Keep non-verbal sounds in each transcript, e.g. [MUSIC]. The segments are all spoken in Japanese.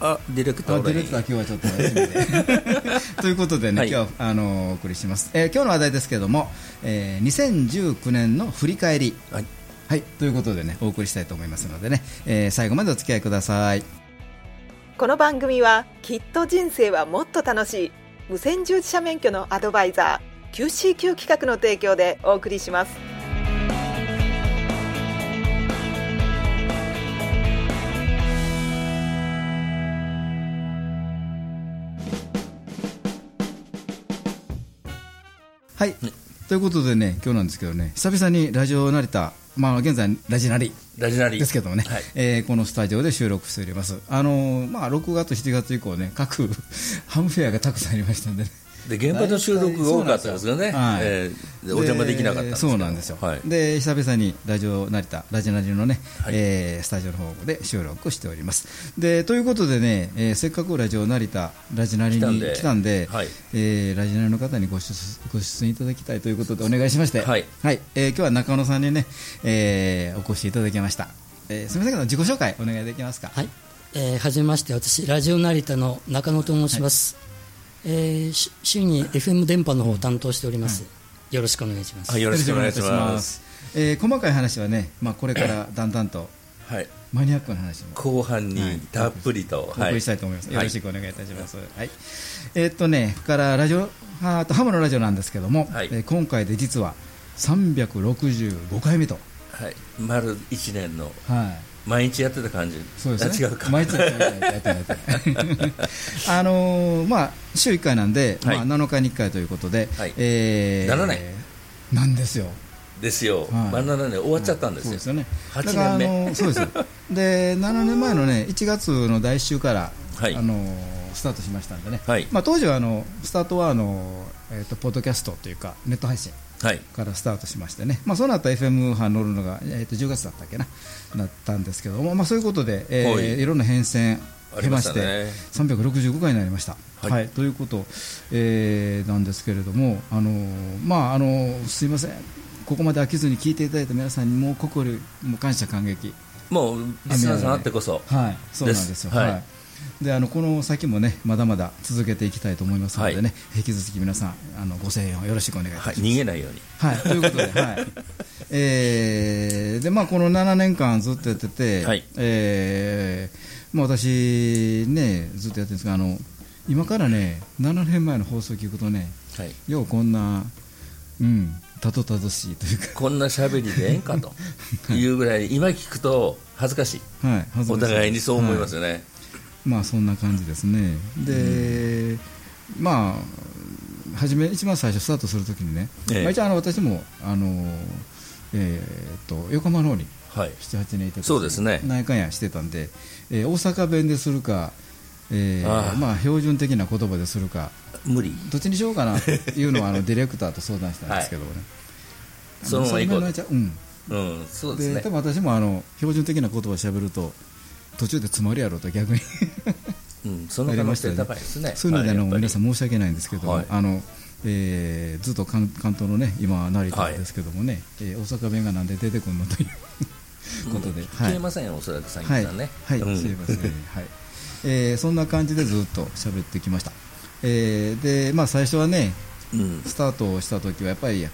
あディレクターあディレクター今日はちょっとお休みで。[LAUGHS] ということでね、はい。今日はあのお送りします、えー今日の話題ですけれども、えー2019年の振り返り。はい、はいということでねお送りしたいと思いますのでね、えー最後までお付き合いください。この番組はきっと人生はもっと楽しい。無線従事者免許のアドバイザー QCQ 企画の提供でお送りしますはい、ということでね今日なんですけどね久々にラジオ成田まあ現在ラジナリ。ラジナリ。ですけどもね、はい。えーこのスタジオで収録しております。あのーまあ6月7月以降ね各 [LAUGHS] ハムフェアがたくさんありましたんでね。で現場の収録が多かったですよね、はいえーでお邪魔できなかったそうなんですよ、はい、で久々にラジオ成田ラジナリのね、はいえースタジオの方で収録しております。でということでね、えーせっかくラジオ成田ラジナリに来たんで来たんではいえーラジナリの方にご出ご出演いただきたいということでお願いしまして。はい。えー今日は中野さんにね、えーお越しいただきました、えーすみませんけど自己紹介お願いできますか？はい、えー、はじめまして私ラジオ成田の中野と申します、えーし週に FM 電波の方を担当しております、よろしくお願いします、はい、よろしくお願いします。えー細かい話はね、まあ、これからだんだんとはい、マニアックな話も。後半はいにたっぷりと、お送りしたいと思います、はい。よろしくお願いいたします、はい。えーっとね、からラジオあーとハムのラジオなんですけども、はい。えー今回で実は365回目と、はい、丸1年のはい、毎日やってた感じ。そうですね。あ違うか。毎日やってないやってない。やってないあのーまあ週1回なんで、はい。まあ、7日に1回ということで、はい。えー7年なんですよ。ですよ、はい。まあ7年終わっちゃったんですよ、そうですよね。8だから年目そうです。[LAUGHS] で7年前のね1月の第1週から、はい。あのスタートしましたんでね、はい。まあ、当時はあのスタートはあの、えー、とポッドキャストというかネット配信。はいからスタートしましてね、まあ、その後 FM 波乗るのが、えー、と10月だったっけな。なったんですけども、まあ、そういうことで、えーはい。い、ろんな変遷経ましてしたね365回になりました。ははい。いということ、えーなんですけれども、あのまああのすいません、ここまで飽きずに聞いていただいた皆さんにもう心もう感謝感激、もうリスナーさんあってこそ。はい、そうなんですよ。はい。はいであのこの先もねまだまだ続けていきたいと思いますのでね、引き続き皆さんあのご声援をよろしくお願いいたします。はい、逃げないように。はい、ということで、はい。[LAUGHS] えーでまあ、この7年間ずっとやってて、はい。えーまあ、私、ね、ずっとやってるんですがあの、今からね、7年前の放送を聞くとね、はい。ようこんな、うん、たどたどしいというか、こんな喋りでええんかというぐらい今聞くと恥ずかしい。はい、お互いにそう思いますはよね、まあ、そんな感じですね。で、まあ、初め、一番最初、スタートするときにね、ええ。まあ、一応あの私も、あのえーっと横浜の方にはい。78年いてそうですね。何回やしてたんで、えー大阪弁でするか、えーまあ、標準的な言葉でするか無理。どっちにしようかなというのはあの [LAUGHS] ディレクターと相談したんですけどね、そのまま行こうん。うん。そうですね。で多分私もあの標準的な言葉をしゃべると途中で詰まるやろうと逆に。うん、その可能性高いですね。そういうのであの、はい皆さん申し訳ないんですけども、はいあのえーずっと関関東のね今成田ですけどもね、えー大阪弁がなんで出てくるのということで、消えませんよおそらくさんはね。はい、うん。すいません、はい。えーそんな感じでずっと喋ってきました、えーでまあ、最初はね、うん。スタートをした時はやっぱりは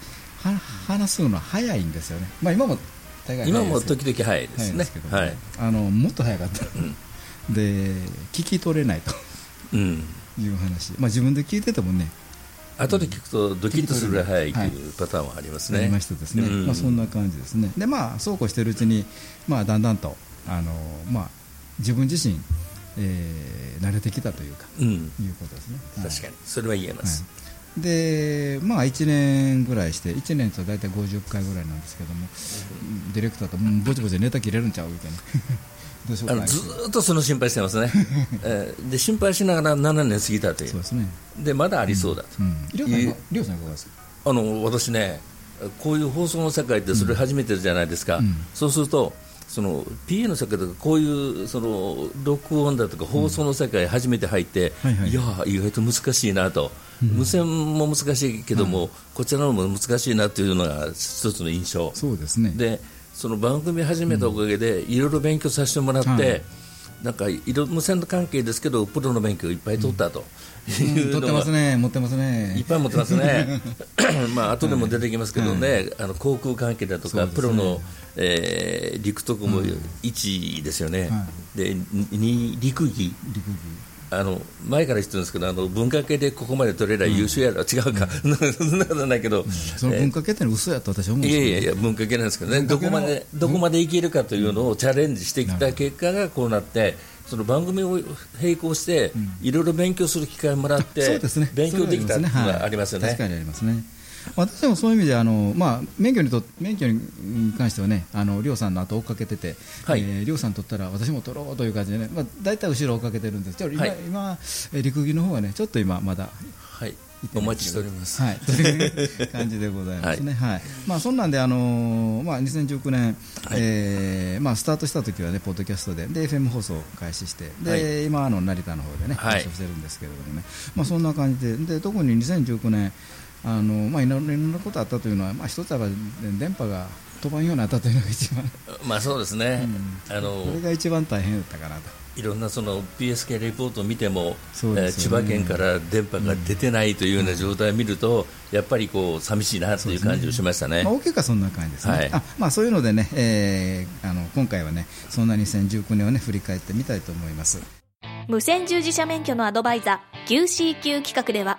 話すのは早いんですよね、まあ、今も大概今も時々早いですね。けど、はい。あのもっと早かった、で聞き取れないと。うん。いう話、まあ、自分で聞いててもね、後で聞くとドキッとするぐらい早いとはいいうパターンはありますね。ありましてですね、うん。まあ、そんな感じですね、でまあ、そうこうしているうちに、まあ、だんだんとあの、まあ、自分自身、えー慣れてきたというか、うん。いうことですね。はい。確かに。それは言えます。はいでまあ、1年ぐらいして1年と大体50回ぐらいなんですけども、ディレクターとうんぼちぼちネタ切れるんちゃうみたいな。[LAUGHS] あのずーっとその心配してますね、[LAUGHS] えーで心配しながら7年過ぎたという。そうですね。でまだありそうだと、うんりょうさんいいかりょうさんいかがですか？あの私ねこういう放送の世界ってそれ初めてじゃないですか、うん。そうするとその PA の世界とかこういうその録音だとか放送の世界初めて入って、はいはい。いや意外と難しいなと、無線も難しいけども、こちらのも難しいなというのが一つの印象。そうですね。でその番組始めたおかげでいろいろ勉強させてもらって、はい。なんかいろ無線の関係ですけどプロの勉強をいっぱい取ったと。いうのが、取ってますね。持ってますいっねぱい持ってますね、[LAUGHS] まあ後でも出てきますけどね、あの航空関係だとか、ね。プロの、えー陸徳も1ですよね、はで2陸技陸技あの前から言ってるんですけどあの文化系でここまで取れりゃ優秀やろ、違うか、[LAUGHS] そんなことないけど、その文化系ってのは嘘やと私は思うんいですけどやいやいや、文化系なんですけどね、どこまでどこまでいけるかというのをチャレンジしてきた結果がこうなって、その番組を並行して、いろいろ勉強する機会をもらって、そうですね。勉強できたっていうのがありますよね。確かにありますね私もそういう意味であの、まあ、免許にと免許に関してはねあの亮さんの後追っかけてて、はい。えー亮さん取ったら私も取ろうという感じでね、まあ、大体後ろ追っかけてるんです。けど今,、はい。今えー陸技の方はねちょっと今まだはい、お待ちしております。はい、[LAUGHS] という感じでございますね。はい、まあそんなんであのーまあ2019年、えーまあスタートした時はねポッドキャストでで FM 放送を開始してで、はい。今あの成田の方でねはい。放送してるんですけれどもね、まあそんな感じでで特に2019年あのまあいろいろなことあったというのはまあ一つは電波が飛ばんようになったというのが一番。[LAUGHS] まあそうですね、あのこれが一番大変だったかなと。いろんなその PSK レポートを見ても、そうえー千葉県から電波が出てないというような状態を見ると、やっぱりこう寂しいなという感じをしましたね。まあ、大きくはそんな感じですね、はい。あまあ、そういうのでね、えーあの今回はねそんな2019年をね振り返ってみたいと思います。無線従事者免許のアドバイザー QCQ 企画では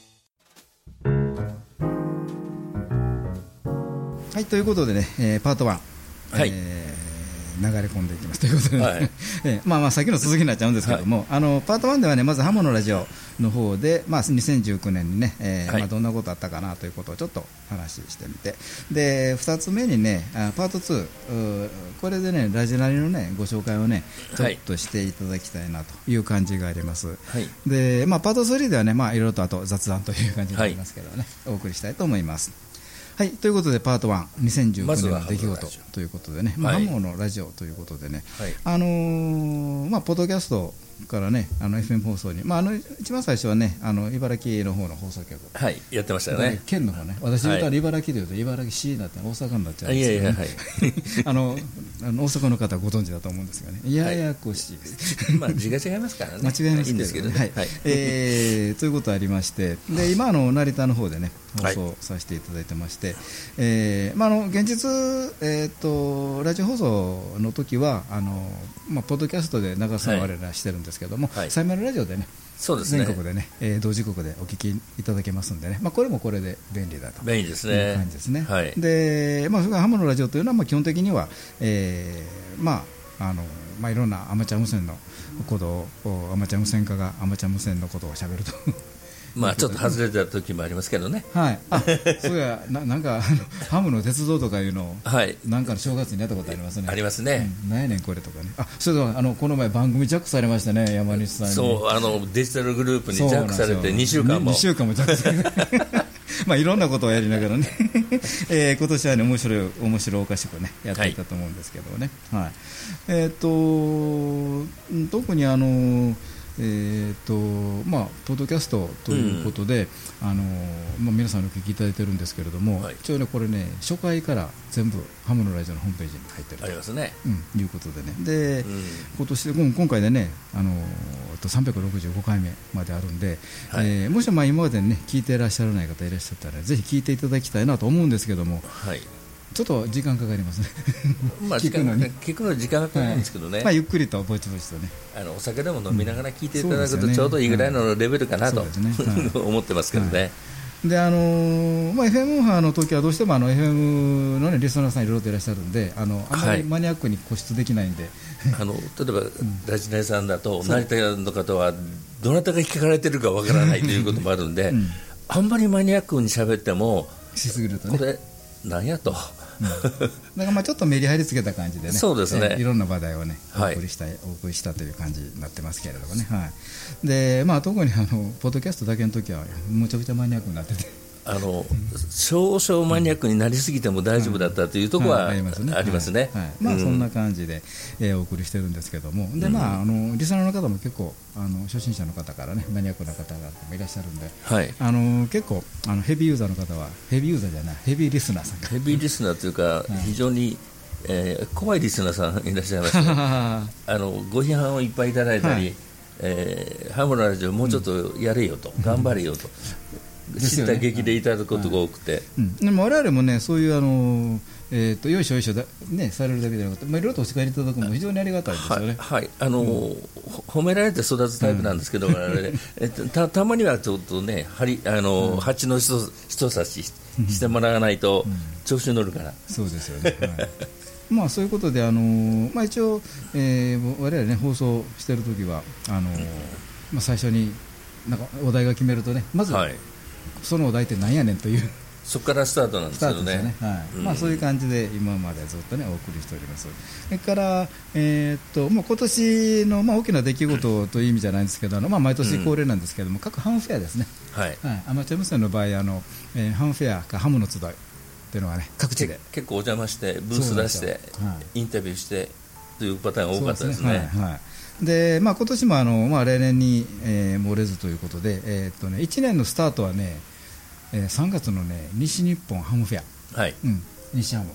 はい、ということでね、えーパート1、はい。えー流れ込んでいきます。ということで、ね。はい。[LAUGHS] えーまあまあ、先の続きになっちゃうんですけども、あのパート1ではね、まずハモのラジオの方で、まあ、2019年にね、えーはい。まあ、どんなことあったかなということをちょっと話してみて、で2つ目にね、あパート2、うーこれでね、ラジナリのね、ご紹介をね、ちょっとしていただきたいなという感じがあります。はい。でまあ、パート3ではね、まあ、いろいろとあと雑談という感じになりますけどね、お送りしたいと思います。はい、ということでパート1、2019まずは年の出来事ということでね、まあはい。ハモのラジオということでね、はい。あのーまあ、ポッドキャストからね、あの FM 放送に、まあ、あの一番最初はね、あの茨城の方の放送局、はい、やってましたよね。県の方ね、私言うたはいら茨城でいうと茨城市になって大阪になっちゃうんい。ですけど、ね、やいや、はい。[LAUGHS] あのあの大阪の方はご存知だと思うんですがね、ややこしいです。まあ字が違いますからね。[LAUGHS] 間違いますけどいいんですけどね。はい。えーということありまして。で今あの成田の方でね放はい送させていただいてまして、えーまあ、あの現実、えー、とラジオ放送の時はあのまあポッドキャストで流されらしてるんですけども、はいサイマルラジオでねそうですね全国でね、えー同時刻でお聞きいただけますんでね、まあ、これもこれで便利だと。便利ですいうね。感じですね。はい。で、まあ、ハモのラジオというのは、まあ、基本的には、えーまあ、あの、まあ、いろんなアマチュア無線のことを、アマチュア無線家がアマチュア無線のことをしゃべると。まあちょっと外れた時もありますけどね。はい。あ、そうや、な、なんか、ハムの鉄道とかいうのを、はい。なんかの正月にやったことありますね。ありますね。うんなんやねんこれとかね。あ、それでは、あの、この前番組ジャックされましたね、山西さんに。そう、あのデジタルグループにジャックされて2週間も2。週間もジャックされてまあいろんなことをやりながらね、[LAUGHS] えー今年はね面白い面白おかしくねやっていたと思うんですけどね、はいえっ、とうん特にあのえーとまあ、ポッドキャストということで、あのまあ、皆さんにお聞きいただいてるんですけれども、はい。一応ね、これね、初回から全部、ハムのラジオのホームページに入ってるありますね。うん、いうことでね、で、うん。今年で今今回でね、あのえっと365回目まであるんで、はい。えーもしまあ今までね聞いていらっしゃらない方いらっしゃったら、ぜひ聞いていただきたいなと思うんですけども、はい。ちちょっと時間かかりますね。[LAUGHS] まあ、聞くのに。聞くのに時間がかかるんですけどね、はい。まあ、ゆっくりとぼちぼちとね。あのお酒でも飲みながら聞いていただくとちょうどいいぐらいのレベルかなと、ね。はい。[LAUGHS] 思ってますけどね、であのーまあ、FM 波の時はどうしてもあの FM の、ね、リスナーさんいろいろといらっしゃるんであのあんまはい。りマニアックに固執できないんで、あの [LAUGHS] 例えば、ラジナイさんだと、成田の方は、どなたが聞かれてるかわからないということもあるんで、ん。あんまりマニアックに喋っても、しすぎるとね。これ、なんやと、だからまあちょっとメリハリつけた感じでね、そうですね。えーいろんな話題をね、おはい。送りしたい、お送りしたという感じになってますけれどもね、はい、でまあ特にあのポッドキャストだけの時はむちゃくちゃマニアックになってて、あの少々マニアックになりすぎても大丈夫だったというところは、はいありますね。ありますね。まあうん。そんな感じで、えーお送りしてるんですけども、でまああのリスナーの方も結構あの初心者の方からねマニアックな方がいらっしゃるんで、はい、あの結構あのヘビーユーザーの方はヘビーユーザーじゃないヘビーリスナーさんが。ヘビーリスナーというか、非常に、えー怖いリスナーさんいらっしゃいまして、は [LAUGHS] あのご批判をいっぱいいただいたり、はい。えーハムのラジオもうちょっとやれよと、頑張れよと、知った激励いただくことが多くて、うん、でも我々もね、そういうあの、えー、とよいしょよいしょだ、ね、されるだけじゃなくて、まあ、いろいろとお叱りいただくのも非常にありがたいですよはい、ね。はい、あの、ほ褒められて育つタイプなんですけど、我々ね。えっとたたまにはちょっとね、はりあの、蜂の人人差ししてもらわないと、調子に乗るから。そうですよね。はい。[LAUGHS] まあそういうことで、あのまあ、一応、えー、我々ね、放送してるときは、あのまあ、最初になんかお題が決めるとね、まず、はい、そのお題ってなんやねんという。そこからスタートなんでスすけどね。ね。はい。うん。まあ、そういう感じで今までずっとねお送りしております。それから、えーっともう今年の、まあ、大きな出来事という意味じゃないんですけど、あのまあ、毎年恒例なんですけども、各ハムフェアですね、はい。はい、アマチュア無線の場合あの、えーハムフェアかハムの集いっていうのがね各地で。結構お邪魔して、ブース出してはい、インタビューしてというパターンが多かったですね。でまあ今年もあの、まあ、例年に、えー漏れずということで、えーっとね、1年のスタートはね、えー3月の、ね、西日本ハムフェア、はい、うん、西ハム、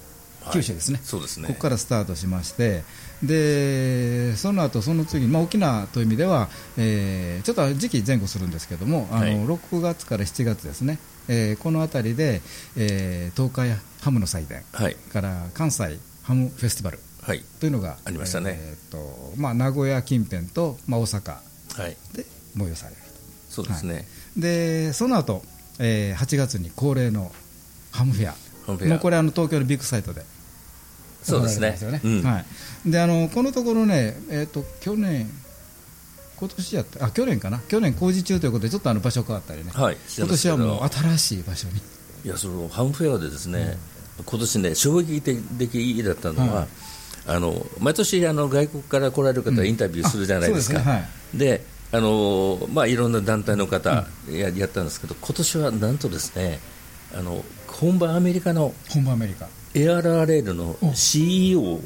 はい。九州ですね。そうですね。ここからスタートしまして、でその後その次、まあ、沖縄という意味では、えーちょっと時期前後するんですけども、あのはい。6月から7月ですね、えーこの辺りで、えー東海ハムの祭典はい、から関西ハムフェスティバルはい、というのがありましたね。えーとまあ、名古屋近辺と、まあ、大阪はい、で催されるそうですね。でその後、えー8月に恒例のハムフェア。もうこれあの東京のビッグサイトでそうですね。はい、であのこのところね、えー、と去年、今年やったあ去年かな、去年工事中ということで、ちょっとあの場所変わったりね、はい、今年はもう新しい場所に、いやそのハムフェアでですね、今年ね衝撃的だったのは、はいあの毎年あの外国から来られる方、インタビューするじゃないですか。あそうね。はい。であのまあ、いろんな団体の方や,、やったんですけど、今年はなんとですねあの本場アメリカの本場アメリカ、ARRL の CEO、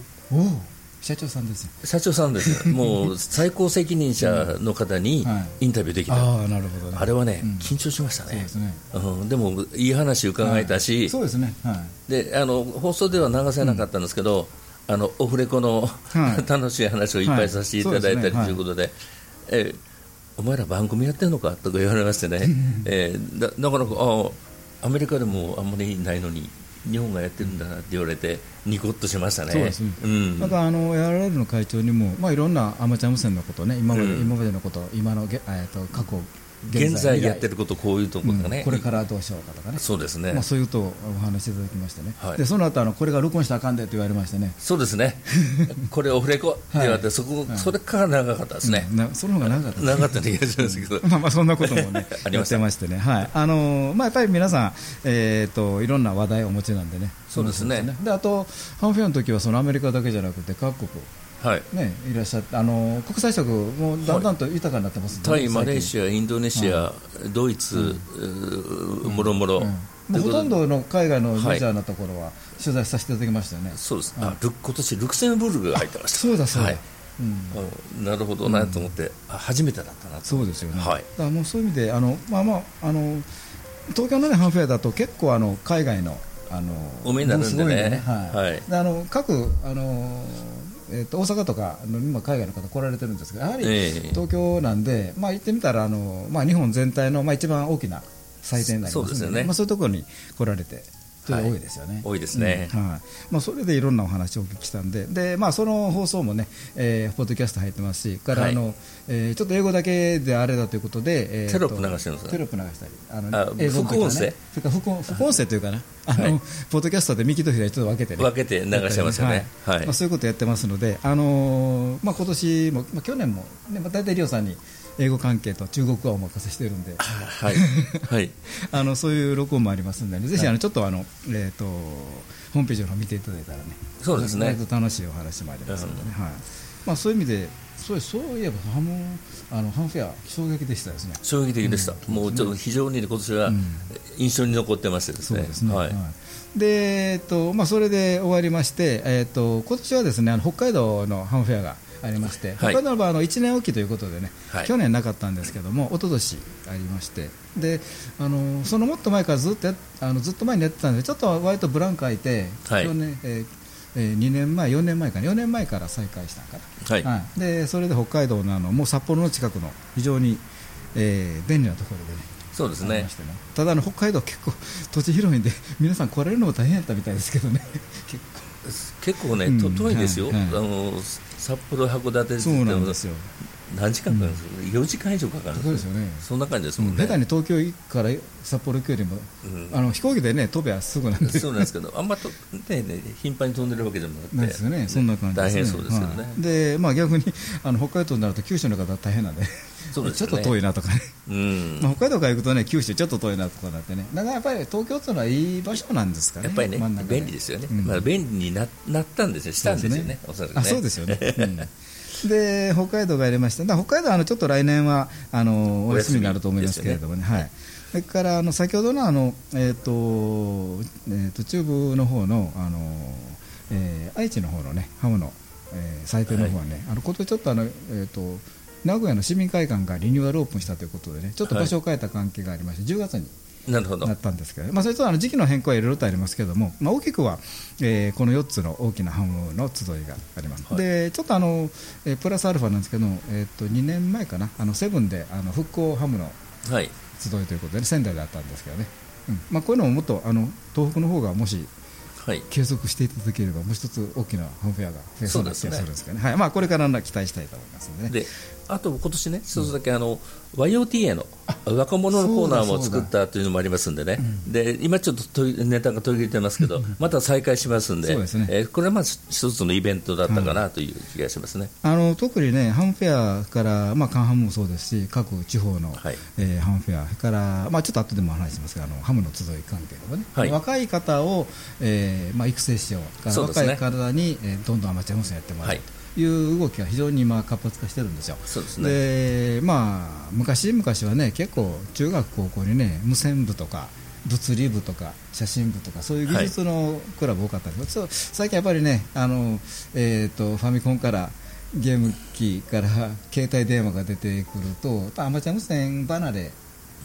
社長さんですよ、社長さんですよ、もう最高責任者の方に [LAUGHS] はインタビューできた、ああ、なるほどね、あれはね、うん。緊張しましたね。そうですね、うん、でもいい話伺えたし、そうですね、はい、であの放送では流せなかったんですけど、あのオフレコの、はい。[LAUGHS] 楽しい話をいっぱいさせていただいたりとはい。いうことで、えーお前ら番組やってんのかとか言われましてね、えーだなかなかあアメリカでもあんまりないのに日本がやってるんだなって言われてニコッとしましたね。そうですね。ん。なんかあの ARL の会長にも、まあ、いろんなアマチュア無線のことね、今まで,、うん。今までのこと、今のげ、えー、と過去、現在やってるることこういうところがね、これからどうしようかとかね、そうですね、まあ、そういうことをお話しいただきましてね、はい。でその後あのこれが録音したらあかんでと言われましてね、そうですね。[LAUGHS] これオフレコって言われて、はい。そこはい。それから長かったですね、うん。なその方が長かったです長かった気がしますけど、[LAUGHS] まあまあそんなこともね [LAUGHS] ありました。やってましてね、はい。あのーまあ、やっぱり皆さん、えー、といろんな話題をお持ちなんでね、そうですね。であと、ハンフェアの時はそのアメリカだけじゃなくて、各国、はい、ね、いらっしゃって、あのー国際色、もうだんだんと豊かになってますんでタイ、マレーア、シア、インドネシア、ドイツ、うーもろもろ、うん。もうほとんどの海外のメジャーなところは取材させていただきましたよね。そうです、はい。あル今年ルクセンブルクが入ってました、そうだそうだ、はい。うん。うんなるほどなと思って、あ初めてだったなと、そうですよね、はい。だからもうそういう意味で、あのまあまあ、あの東京の、ね、ハンフェアだと結構あの海外のあの多めになるんでねブース多いはいはいであの各あの、えー、と大阪とかの今、海外の方来られてるんですけど、やはりええ。東京なんで、まあ、行ってみたらあの、まあ、日本全体の、まあ、一番大きな祭典になりますので,、そうですよね。まあ、そういうところに来られて、それ多いですよね。多いですね。うん。はい。まあ、それでいろんなお話をお聞きしたんで、でまあ、その放送もね、えーポッドキャスト入ってますし、からあの、はいえーちょっと英語だけであれだということで、えーとテロップ流してるんですか？テロップ流したり、ああの映像ね。副音声？それから副音声というかな、あのはいポッドキャストで右と左ちょっと分けてね、分けて流してますよね。はい。まあ、そういうことやってますので、あのーまあ今年も、まあ、去年も、ねまあ、大体リオさんに英語関係と中国語はお任せしてるんで。はい。[LAUGHS] はい。あのそういう録音もありますんで、ぜひあのちょっとあの、えー、とホームページの方見ていただいたらね、そうですね。楽しいお話もありますのでね、はい。まあ、そういう意味で、そうそういえばハムあのハムフェア、衝撃でしたですね。衝撃的でした、もうちょっと非常に今年はうん。印象に残ってましてですね、そうですね、はい。はい。でえっとまあ、それで終わりまして、えっと今年はですねあの北海道のハムフェアがありまして、北海道の場合あの1年おきということでね、はい。去年なかったんですけども、一昨年ありまして、であのそのもっと前からずっとあのずっと前にやってたんで、ちょっと割とブランク空いて、はい。去年えーえー2年前、4年前かな、4年前から再開したんかな、はい。でそれで北海道のあのもう札幌の近くの非常に、えー便利なところでね、そうですね。ね。ただあの北海道結構 [LAUGHS] 土地広いんで皆さん来られるのも大変やったみたいですけどね。[LAUGHS] 結構。結構ね、うん。と遠いですよ、はい。はい。あの札幌、函館ってそうなんですよ。何時間かかるんですよ、4時間以上かかるんそうですよね。そんな感じですもんね。下手に東京から札幌行くよりも、うん。あの飛行機でね飛べばすぐなんで。そうなんですけど、[LAUGHS] あんまと、ねね、頻繁に飛んでるわけでもなくて、なんですよね、そんな感じです、ね、大変そうですけどね。はい。で、まあ、逆にあの北海道になると九州の方は大変なんで、そうですよね。と遠いなとかね、うん。まあ、北海道から行くとね、九州ちょっと遠いなとかなってね、だからやっぱり東京っていうのはいい場所なんですかね、やっぱりね便利ですよね、うん。まあ、便利にななったんですよ、したんですよね、おそらくね。あそうですよね。うん。で北海道がやりました、北海道はあのちょっと来年はあのお休みになると思いますけれどもね、はい、それからあの先ほどのあの、えーとえー、と中部の方のあの、えー愛知の方のね、ハムの、えー、サイトの方はね、あの今年ちょっとあの、えー、と名古屋の市民会館がリニューアルオープンしたということでね、ちょっと場所を変えた関係がありまして、10月になるほど。なったんですけど、まあ、それとあの時期の変更はいろいろとありますけれども、まあ、大きくは、えーこの4つの大きなハムの集いがあります、はい。でちょっとあの、えープラスアルファなんですけど、えー、と2年前かな、あのセブンであの復興ハムのはい。集いということで、仙台であったんですけどね、うん。まあ、こういうのももっとあの東北の方がもしはい。継続していただければ、もう一つ大きなハムフェアが増えそうな気がするんですね。ですけどね、はい。まあ、これからの期待したいと思いますのでね。であと今年ね、一つだけあの YOTA の若者のコーナーも作ったというのもありますんでね、で今ちょっとネタが途切れてますけど、また再開しますんで、でえーこれはまず一つのイベントだったかなという気がしますね。あの特にね、ハムフェアから、まあ、カンハムもそうですし、各地方の、はい。えーハムフェア、から、まあ、ちょっと後でも話しますが、あのハムの集い関係のね、はい。若い方を、えーまあ、育成しよう、若い方に、えーどんどんアマチュア無線やってもらうはい。という動きが非常に今、活発化してるんですよ。そうですね。でまあ、昔々はね、結構、中学、高校にね、無線部とか、物理部とか写真部とかそういう技術のクラブ多かったんです。けど、そう最近やっぱりねあの、えー、とファミコンからゲーム機から携帯電話が出てくるとアマチュア無線離れ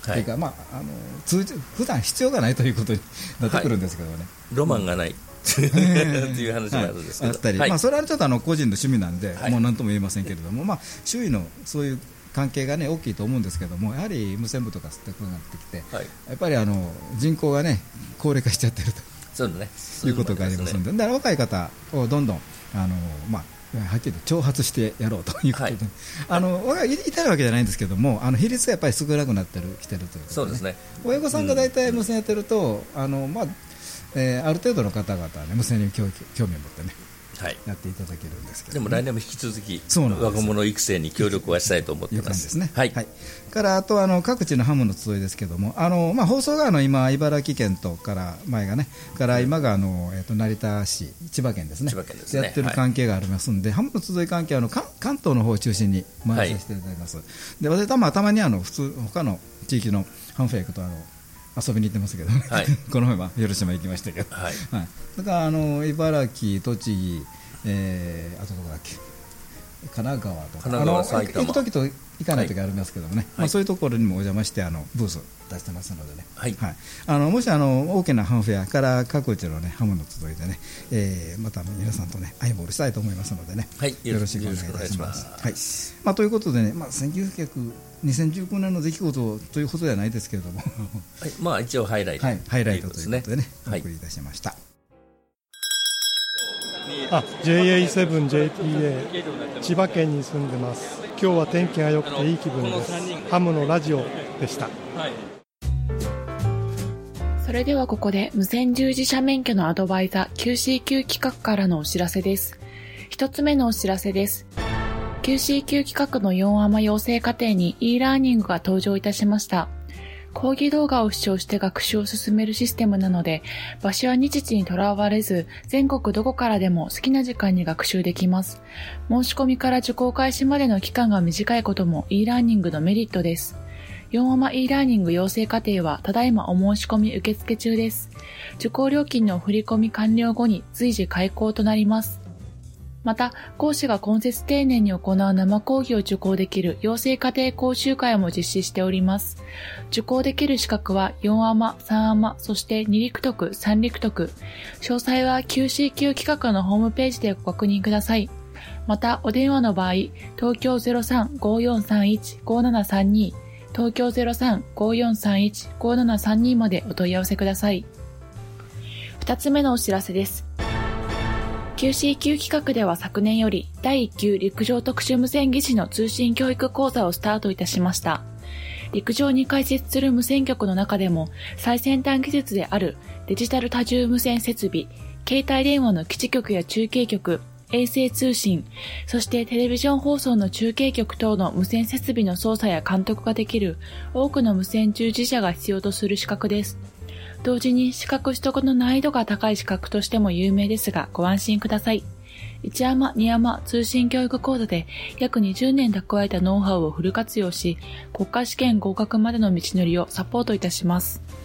とはいいうか、まあ、あの通常普段必要がないということになってくるんですけどね。ロマンがないという話もあるんですけど、はいあったり、はい。まあ、それはちょっとあの個人の趣味なんで、はい。もう何とも言えませんけれども、まあ、周囲のそういう関係が、ね、大きいと思うんですけども、やはり無線部とか少なくなってきて、はい。やっぱりあの人口が、ね、高齢化しちゃってるそうだね。ということがありますので、だから若い方をどんどん、あのまあ、はっきり言って挑発してやろうということで、はい。[LAUGHS] あの若い言いたいわけじゃないんですけども、あの比率がやっぱり少なくなってるきてるということそうですね。親御さんが大体無線やってると、あのまあえーある程度の方々は、ね、無線に興興味を持ってね、はい。やっていただけるんですけど、でも来年も引き続き若者育成に協力はしたいと思ってます。ですね。はい、からあとあの各地のハムの集いですけども、あのまあ放送があの今茨城県とから前がね、から今があのえっ、と成田市千葉県ですね。千葉県ですね。やってる関係がありますんで、ハムの集い関係はあの関関東の方を中心に回させていただきます。で私はまあたまにあの普通他の地域のハムフェア行くとあの遊びに行ってますけど、ねはい。[LAUGHS] この前は広島行きましたけど、はい。はい、だからあの茨城、栃木、えー、あとどこだっけ、神奈川とか。神奈川行く時と行かない時ありますけどもね、まあ、そういうところにもお邪魔してあのブース出してますのでね、はい。あのもしあの大きなハムフェアから各地の、ね、ハムの集いでね、えーまた皆さんとね相棒したいと思いますのでね、はい。よろしくお願いいたし。ます。はい。まあ、ということでね、まあ、1900 2019年の出来事ということではないですけれども、はい、まあ一応ハイライト、はい、ハイライトということでね、はい。お送りいたしました。あ JA7JPA 千葉県に住んでます。今日は天気が良くていい気分です。ハムのラジオでした。それではここで無線従事者免許のアドバイザー QCQ 企画からのお知らせです。一つ目のお知らせです。QCQ 企画の4アマ養成課程に e ラーニングが登場いたしました。講義動画を視聴して学習を進めるシステムなので、場所や日時にとらわれず、全国どこからでも好きな時間に学習できます。申し込みから受講開始までの期間が短いことも e ラーニングのメリットです。4アマ e ラーニング養成課程はただいまお申し込み受付中です。受講料金の振り込み完了後に随時開講となります。また、講師が今節丁寧に行う生講義を受講できる養成課程講習会も実施しております。受講できる資格は4アマ、3アマ、そして2陸徳、3陸徳。詳細は QCQ 企画のホームページでご確認ください。また、お電話の場合、東京03-5431-5732東京03-5431-5732までお問い合わせください。二つ目のお知らせです。QCQ 企画では昨年より第1級陸上特殊無線技師の通信教育講座をスタートいたしました。陸上に開設する無線局の中でも最先端技術であるデジタル多重無線設備、携帯電話の基地局や中継局、衛星通信、そしてテレビジョン放送の中継局等の無線設備の操作や監督ができる多くの無線従事者が必要とする資格です。同時に資格取得の難易度が高い資格としても有名ですがご安心ください。一山二山通信教育講座で約20年蓄えたノウハウをフル活用し、国家試験合格までの道のりをサポートいたします。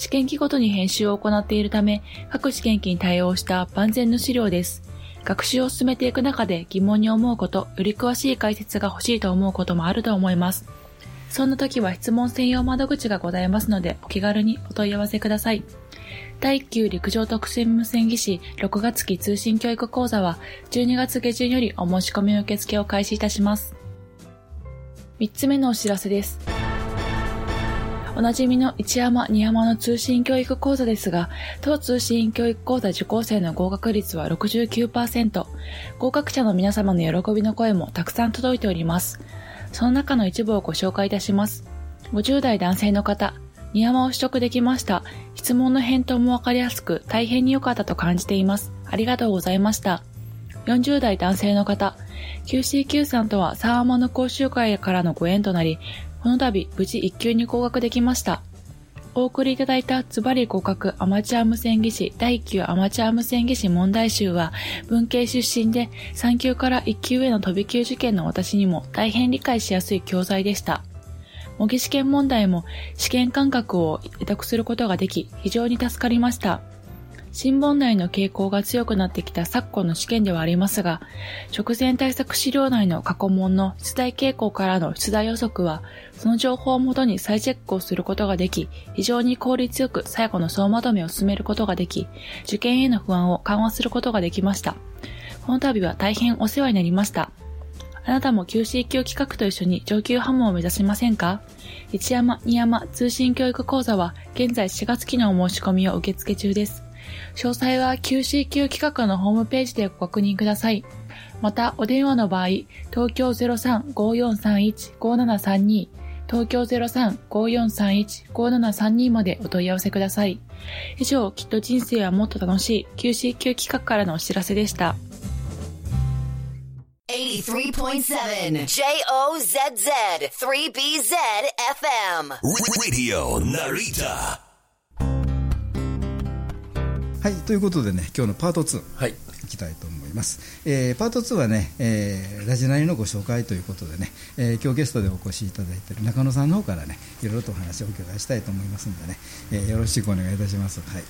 試験機ごとに編集を行っているため、各試験機に対応した万全の資料です。学習を進めていく中で疑問に思うこと、より詳しい解説が欲しいと思うこともあると思います。そんな時は質問専用窓口がございますので、お気軽にお問い合わせください。第1級陸上特選無線技師6月期通信教育講座は12月下旬よりお申し込み受付を開始いたします。3つ目のお知らせです。おなじみの一山二山の通信教育講座ですが、当通信教育講座受講生の合格率は69%。合格者の皆様の喜びの声もたくさん届いております。その中の一部をご紹介いたします。50代男性の方、二山を取得できました。質問の返答もわかりやすく、大変に良かったと感じています。ありがとうございました。40代男性の方、QCQ さんとはサーマの講習会からのご縁となり、この度無事1級に合格できました。お送りいただいたズバリ合格アマチュア無線技師第1級アマチュア無線技師問題集は文系出身で3級から1級への飛び級受験の私にも大変理解しやすい教材でした。模擬試験問題も試験感覚を得得することができ非常に助かりました。新問題の傾向が強くなってきた昨今の試験ではありますが、直前対策資料内の過去問の出題傾向からの出題予測は、その情報をもとに再チェックをすることができ、非常に効率よく最後の総まとめを進めることができ、受験への不安を緩和することができました。この度は大変お世話になりました。あなたも QC 級企画と一緒に上級ハムを目指しませんか？一山二山通信教育講座は現在4月期のお申し込みを受付中です。詳細は QC 級企画のホームページでご確認ください。また、お電話の場合、東京03-5431-5732、東京03-5431-5732までお問い合わせください。以上、きっと人生はもっと楽しい QC 級企画からのお知らせでした。83.7 J-O-Z-Z 3BZ FM Radio Narita. はいということでね今日のパート2はい。いきたいと思います、えーパート2はね、えーラジナリのご紹介ということでね、えー今日ゲストでお越しいただいている中野さんの方からねいろいろとお話をお伺いしたいと思いますんでね、えーよろしくお願いいたします。はい。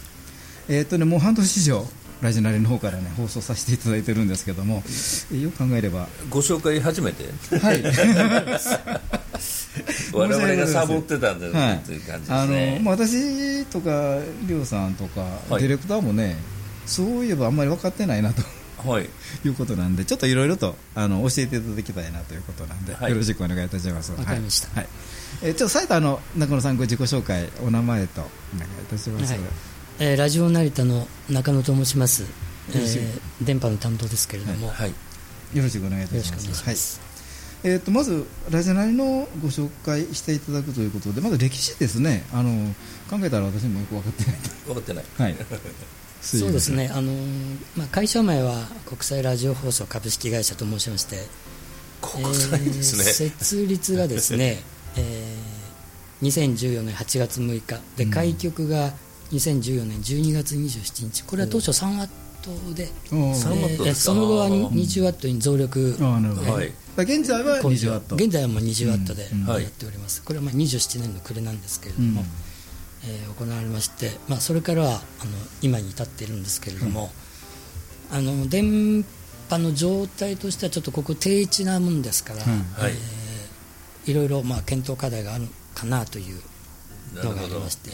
えーっとねもう半年以上ラジナリの方からね放送させていただいてるんですけども、えーよく考えれば。ご紹介初めて？はい。[LAUGHS] 我々がサボってたんだはい。っていう感じですあね、のまあ、私とかリオさんとか、はい。ディレクターもねそういえばあんまり分かってないなと。はい。[LAUGHS] いうことなんでちょっといろいろとあの教えていただきたいなということなんで、はい。よろしくお願いいたします。わかりました。はい。はいえーちょっと再度あの中野さんご自己紹介お名前とお願いいたします、はいえーラジオ成田の中野と申します、えー電波の担当ですけれども、はい。よろしくお願いいたします。えー、とまずラジナリのご紹介していただくということでまず歴史ですね。あの考えたら私もよく分かってない。分かってない。はい。[LAUGHS] そうですね、あのーまあ、会社名は国際ラジオ放送株式会社と申しまして、国際ですね、えー設立がですね、[LAUGHS] えー2014年8月6日。で、うん。開局が2014年12月27日。これは当初3ワットで、おー。3ワットえーですか？その後はあー。20ワットに増力現在は工20場ワット。現在はもう20ワットでやっております、これはまあ27年の暮れなんですけれどうん。も、えー行われまして、まあ、それからはあの今に至っているんですけれども、あの電波の状態としてはちょっとここ定位置なもんですから、うん。はいえーい。ろいろまあ検討課題があるかなというのがあなるほど。りまして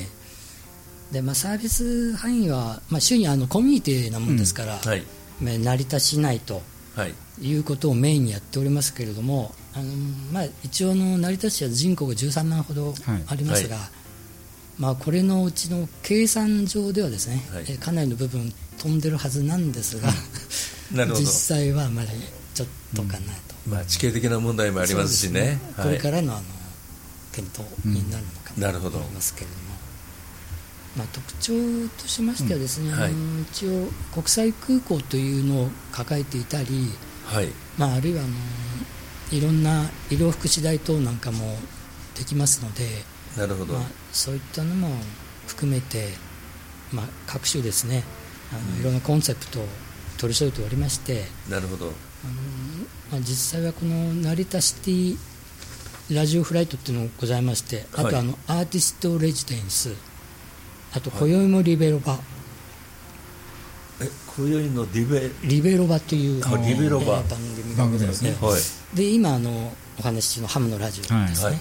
で、まあ、サービス範囲は、まあ、週にあのコミュニティなもんですから、はい。まあ成田市内とはい。いうことをメインにやっておりますけれどもあの、まあ、一応の成田市は人口が13万ほどありますが、まあ、これのうちの計算上ではですね、はい。えーかなりの部分飛んでるはずなんですが、なるほど。実際はまだちょっとかなと。まあ地形的な問題もありますしね。そうですこれかはいらのあの検討になるのかなと思いますけれども、まあ、特徴としましてはですね、うんはい。一応国際空港というのを抱えていたり、はい。まあ、あるいはあのいろんな医療福祉大等なんかもできますので、なるほど、まあ、そういったのも含めて、まあ、各種ですねあのいろんなコンセプトを取り添えておりまして、なるほど。あのまあ、実際はこの成田シティラジオフライトっていうのがございまして、あはい。とあのアーティストレジデンスあと今宵もリベロバ、え今宵のリベ？リベロバというあリベロバ。えー番組がございますね。はい。で今あのお話し中のハムのラジオですね、はい。はい。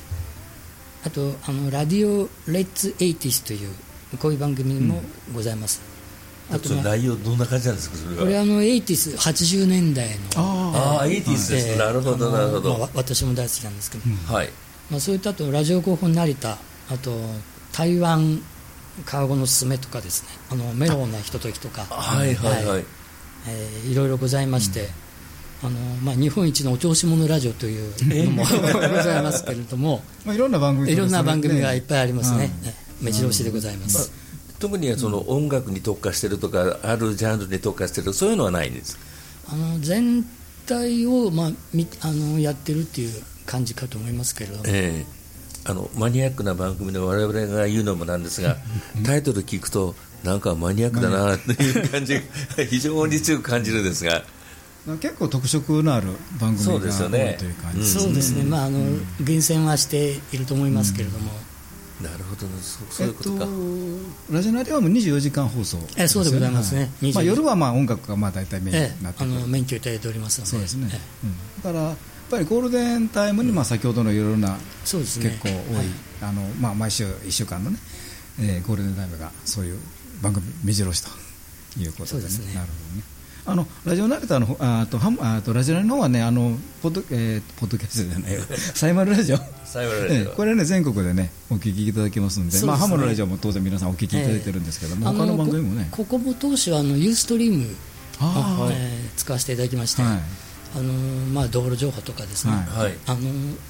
あとあのラディオレッツエイティスというこういう番組もございます、あと、そのまあ、内容どんな感じなんですかそれは？これはあのエイティス80年代のあああエイティスです、えーなるほどなるほど、まあわ私も大好きなんですけど、はい。まあ、そういったあとラジオ広報成田あと台湾川越のすすめとかですね。あのメロウなひとときとか。はいはいはい、えーいろいろございまして、あのまあ、日本一のお調子者ラジオというのも [LAUGHS] ございますけれども。まあ、いろんな番組いろんな番組がいっぱいありますね、うん。ね目白押しでございます、特にその音楽に特化してるとか、あるジャンルに特化してるそういうのはないんですあの全体を、まあ、みあのやってるっていう感じかと思いますけれども、ええあのマニアックな番組の我々が言うのもなんですが [LAUGHS] タイトル聞くとなんかマニアックだなという感じが非常に強く感じるんですが。結構特色のある番組がそうですよ多いねという感じですね。そうですね、まああの厳選はしていると思いますけれども、なるほどそそういうことか、えっと、ラジオナリはもう24時間放送ね、えそうでございますね。はい。まあ、24夜はまあ音楽がまあ大体メインになってくる、の免許いただいておりますので。そうですね、ええ。うん。だからぱりゴールデンタイムにまあ先ほどのいろいろなそうですね。結構多い、はい。あのまあ、毎週1週間のね、えーゴールデンタイムがそういう番組目白押しということで,、そうですね。なるほどね。あのラジオナレタのあとあとラジオの方はねあのポッド,、えー、ポッドキャストじゃないよ [LAUGHS] サイマルラジオ。サイマルラジオ、これね全国でねお聞きいただけますんで、ね、まあハムのラジオも当然皆さんお聞きいただいてるんですけども、えー、他の番組もね。ここも当初あのユーストリームを、えー、使わせていただきまして、はいあのまあ、道路情報とかですね、はい、あの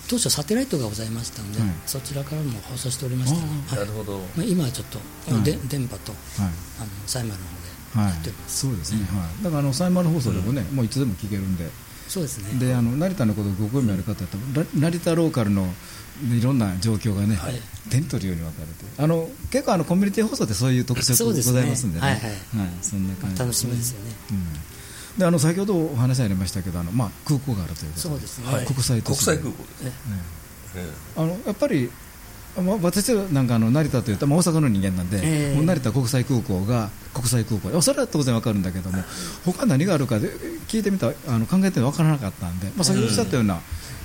当初サテライトがございましたので、はい、そちらからも放送しておりました、はい、なるほど、まあ、今はちょっと、で電波と、あのサイマルの方でやっております、そうですね、はい、だからあのサイマル放送でもね、もういつでも聞けるんで。そうですね。であの成田のことご興味ある方だと成田ローカルのいろんな状況がね、はい、点取るように分かれて。あの結構あのコミュニティ放送ってそういう特色ございますんでね、はいはい。はい、そんな感じ、楽しみですよね、うんであの先ほどお話ありましたけどあの、まあ、空港があるということそうですね、はい、国際国際空港ですね、あのやっぱりまあ、私はなんかあの成田というと、まあ、大阪の人間なんで、えー、もう成田国際空港が国際空港。それは当然わかるんだけども他何があるかで聞いてみたあの考えて分からなかったんで、まあ、先ほどおっしゃったような、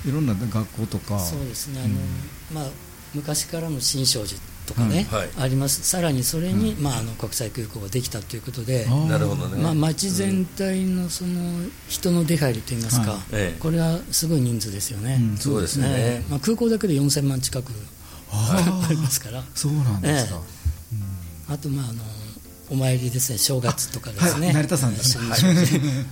いろんな学校とか。そうですね。あの、まあ、昔からの新勝寺とかね、はい、あります。さらにそれに、まあ、あの国際空港ができたということでなるほど、ね。まあ、街全体のその人の出入りといいますか、これはすごい人数ですよね、そうですね、まあ、空港だけで4000万近く [LAUGHS] ありますから。そうなんですか、あとまああのお参りですね。正月とかですね、成田山ですね、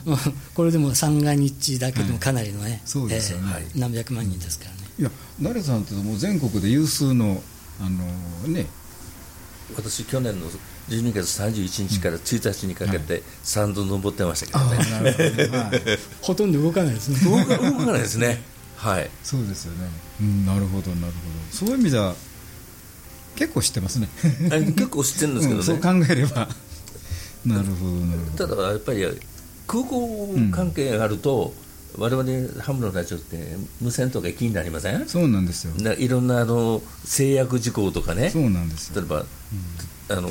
[LAUGHS] これでも三が日だけでもかなりのね、そうですよね、何百万人ですからね、い。や成田山ってもう全国で有数のあのね。私去年の12月31日から1日にかけて3度登ってましたけどね、ほとんど動かないですね。動かないですね。はい。そうですよね、うん、なるほどなるほど。そういう意味では結構知ってますね。結構知ってるんですけどね、そう考えれば。[LAUGHS] なるほどなるほど。ただやっぱり空港関係があると、うん我々ハムのラジオって無線とか気になりません？そうなんですよ。いろんなあの制約事項とかね。そうなんです例えば、うん、あの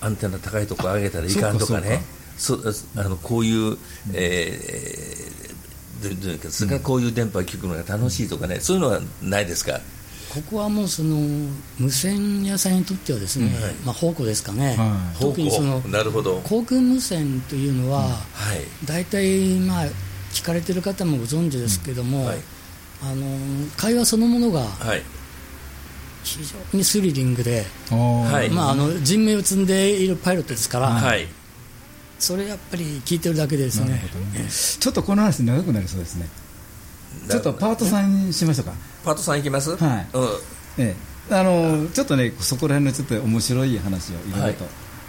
アンテナ高いとこ上げたらいかんとかね。そあのこういう、えー、それからこういう電波を聞くのが楽しいとかね、うん、そういうのはないですか？ここはもうその無線屋さんにとってはですね、はい、まあ、宝庫ですかね、はい、特にそのなるほど。航空無線というのは、はい、大体まあ聞かれてる方もご存知ですけども、うんはい、あの会話そのものが非常にスリリングで、はい、まあ、あの人命を積んでいるパイロットですから、はい、それやっぱり聞いてるだけでですね、ね、ちょっとこの話長くなりそうですね。ちょっとパート3にしましょうか。パート3いきます？はい、うん。ええ、あのちょっとねそこら辺のちょっと面白い話をいろいろと、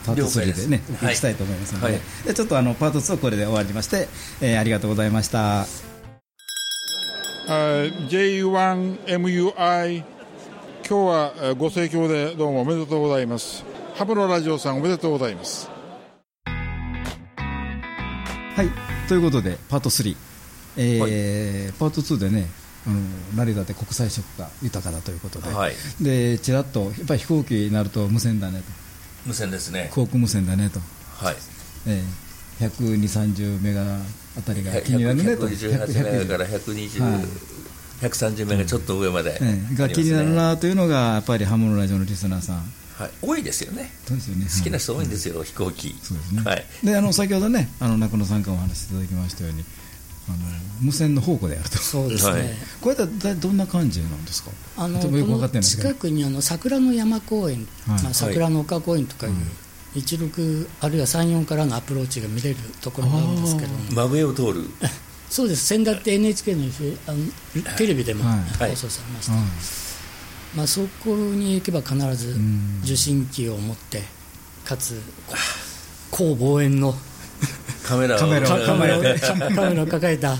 パート3でね、お聞きしたいと思いますので、はい、ちょっとあのパート2はこれで終わりまして、えー、ありがとうございました。J1MUI 今日はご盛況でどうもおめでとうございます。ハブのラジオさんおめでとうございます。はい、ということでパート3、えー、はい、パート2でねあの成田で国際色が豊かだということで、はい、でちらっとやっぱり飛行機になると無線だねと無線ですね。航空無線だねと、はい。えー、12030メガあたりが気になるねと。128メガから120、はい、130メガちょっと上まで、ね、が気になるなというのがやっぱりハムのラジオのリスナーさん。はい、多いですよね。そうですよね。好きな人多いんですよ、はい、飛行機。そうですね。はい。で、あの先ほどね、あの中野さんからお話しいただきましたように、あの無線の宝庫であると。そうですね。これはどんな感じなんですか？あの近くにあの桜の山公園、まあ桜の丘公園とかいう。一六あるいは三四からのアプローチが見れるところがあるんですけど真上を通る？[LAUGHS] そうです。先だって NHK のあのテレビでも放送されました、まあ、そこに行けば必ず受信機を持ってかつ抗望遠のカメラをカメラを抱えた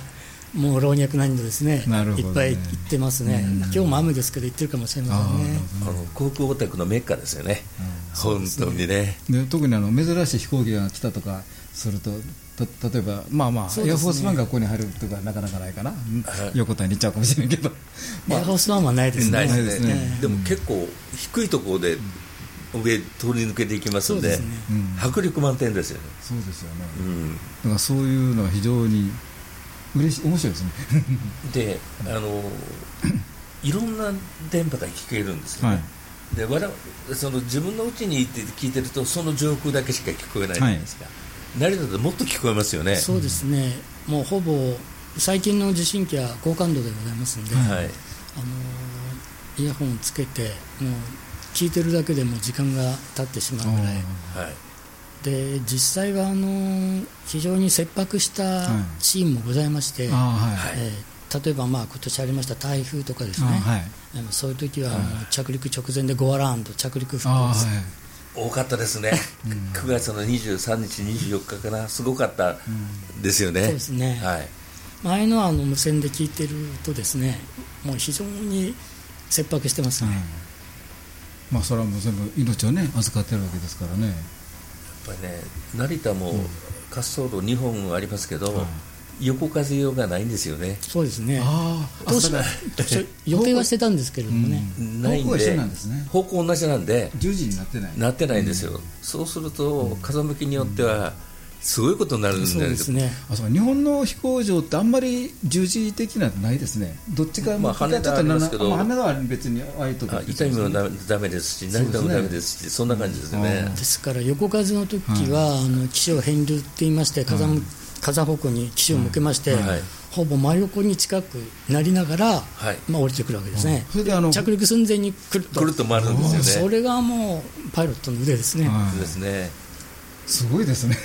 もう老若男女ですね、ね、いっぱい行ってますね、今日も雨ですけど行ってるかもしれませんね。あの航空オタクのメッカですよね、本当にね。で特にあの珍しい飛行機が来たとかすると例えばまあまあ、ね、エアフォースワンがここに入るとかなかなかないかな、横田に行っちゃうかもしれないけど、まあ、エアフォースワンはないですね。ないですね、でも結構低いところで上通り抜けていきますので、ね。迫力満点ですよね。そうですよね、うん、だからそういうのは非常に嬉しい面白いですね。[LAUGHS] であのいろんな電波が聞けるんですよね、はい、で我その自分のうちに行って聞いてるとその上空だけしか聞こえないじゃないですか、はい、成田でもっと聞こえますよね。そうですね。もうほぼ最近の受信機は高感度でございますので、はい、あのイヤホンをつけてもう聞いてるだけでも時間が経ってしまうぐらい、はい、で実際はあの非常に切迫したシーンもございまして、はい。えー、例えばまあ今年ありました台風とかですね、はい、そういう時は着陸直前でゴアランド着陸復興です、多かったですね、うん、9月の23日、24日かな、すごかったですよね。そうですね、はい、前のあの無線で聞いてるとですねもう非常に切迫してますね、うん、まあ、それはもう全部命をね預かってるわけですからねやっぱりね成田も滑走路2本ありますけど、うん横風用がないんですよね。そうですね。ああ、予定はしてたんですけれどもね。ないんで、方向同じなんで、十時になってない。なってないんですよ。そうすると風向きによっては。すごいことになるんですね。あそう日本の飛行場ってあんまり十字的なないですね。どっちか、まあ、羽田ありますけど、羽田は別にああいうとこ、痛みもだめですし、成田もだめですし、そんな感じですね。ですから横風の時は、あの気象変流って言いまして風向風方向に機種を向けまして、はい、ほぼ真横に近くなりながら、はい。まあ、降りてくるわけですね、それであの着陸寸前にくると。くると回るんですよね。それがもうパイロットの腕ですね、はい、ですね。すごいですね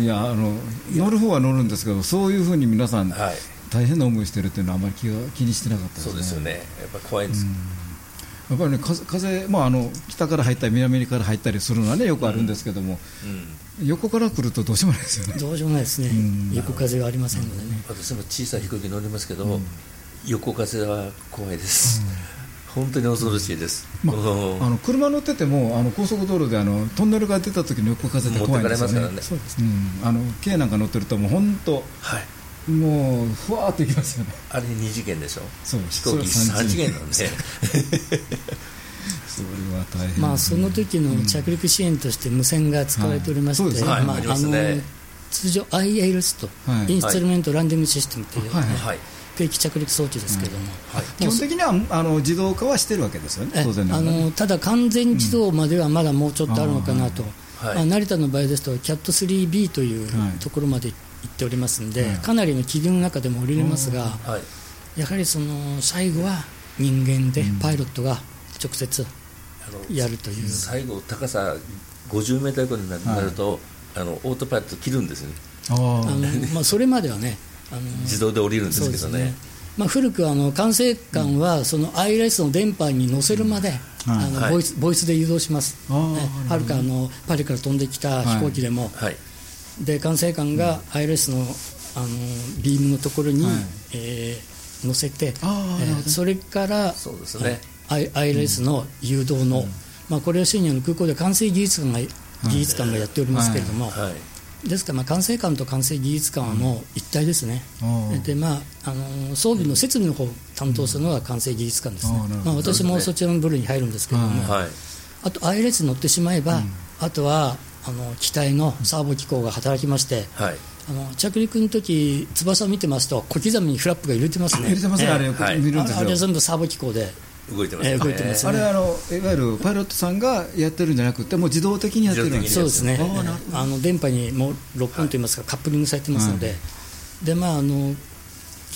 いやあの乗る方は乗るんですけどそういうふうに皆さん、はい、大変な思いしてるっていうのはあまり気が気にしてなかったですね。そうですよね。やっぱ怖いです、やっぱりね風風、まあ、あの北から入ったり南から入ったりするのはねよくあるんですけども、うん。うん横から来るとどうしようもないですよね。どうしようもないですね、横風はありませんのでね、私も小さい飛行機乗りますけど、横風は怖いです、本当に恐ろしいです、まあ、あの車乗っててもあの高速道路であのトンネルが出た時の横風って怖いですよね、ねそうです。ね、うん、あの軽なんか乗ってるともう本当、はい、もうふわーっていきますよね。あれ2次元でしょ？そう。飛行機3次元なんで。それは大変、まあ、その時の着陸支援として無線が使われておりまして、まあ、あの通常 ILS と、インストゥルメントランディングシステムという、ねはい定期着陸装置ですけれども、はい、基本的にはあの自動化はしてるわけですよね、当然あのただ完全自動まではまだもうちょっとあるのかなと、はいまあ、成田の場合ですと、CAT3B というところまで行っておりますので、はい、かなりの基準の中でも降りれますが、はい、やはりその最後は人間で、パイロットが直接やるという。最後高さ50メートルぐらいになると、はい、あのオートパイロット切るんですね。あの、まあ、それまではねあの自動で降りるんですけどね、ね、まあ、古くあの管制官はその ILS の電波に乗せるまで、うん、あの、はい、ボイスボイスで誘導します、はるかあのパリから飛んできた飛行機でも、はい、で管制官が ILS のあのビームのところに、はい、えー、乗せて、えー、それからそうですね、ILS の誘導の、まあ、これはシニアの空港で管制技術官が技術官がやっておりますけれども、ですから、まあ、管制官と管制技術官はもう一体ですね、でまあ、あの装備の設備の方を担当するのが管制技術官ですね、まあ、私もそちらの部類に入るんですけれども、あと ILS に乗ってしまえば、あとはあの機体のサーボ機構が働きまして、はい、あの着陸の時翼を見てますと小刻みにフラップが揺れてますね。揺れてますね、あれ、見るんですよ。あれ全部サーボ機構で動いてます、ね、動いてます、ね、あれあのいわゆるパイロットさんがやってるんじゃなくてもう自動的にやってるんですそうですね。あの電波にもう6本といいますか、はい、カップリングされてますので、はい、でまああの